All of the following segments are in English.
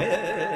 gama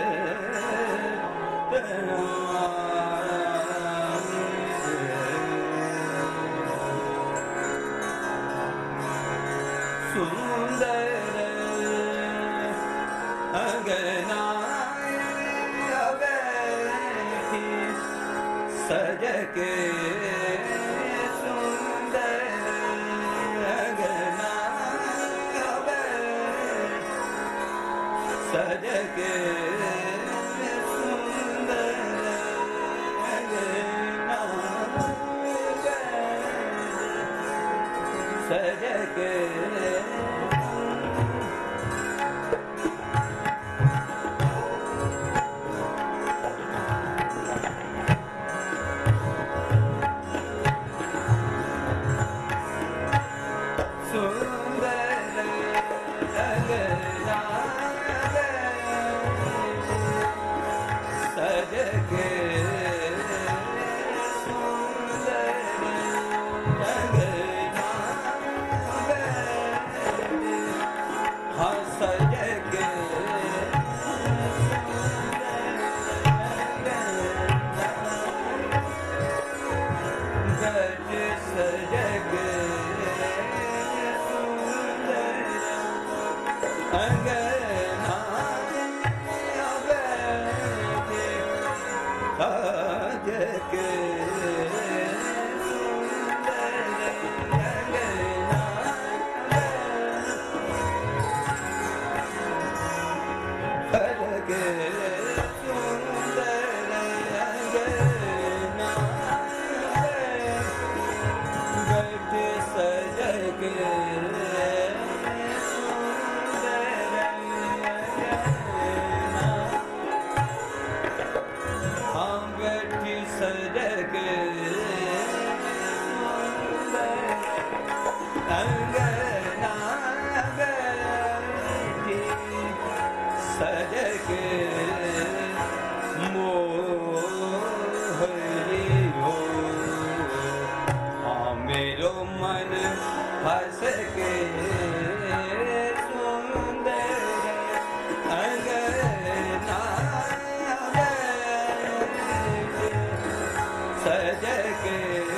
pa gama da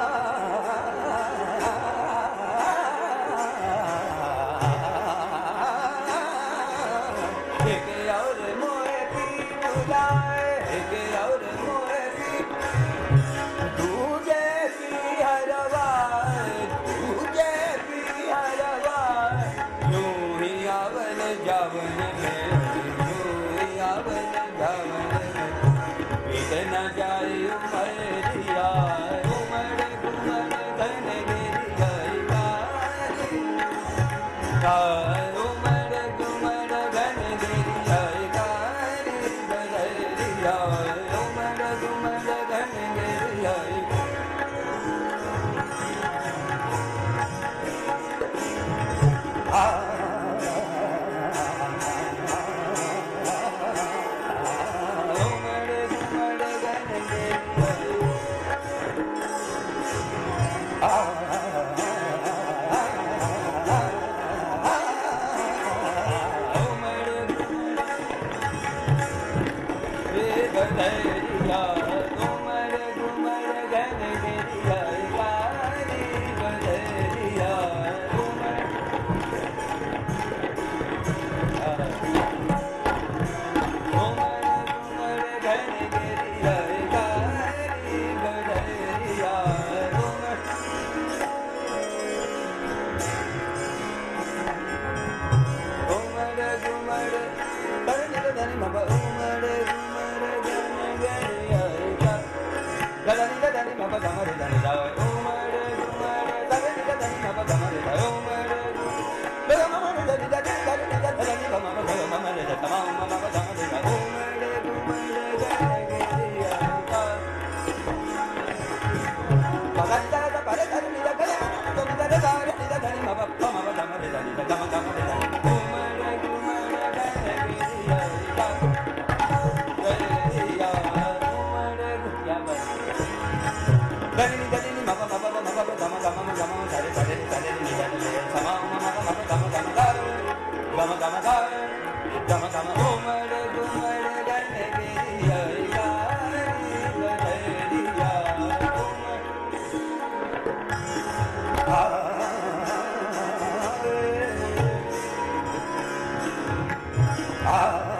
Yeah, yeah, yeah. Ah.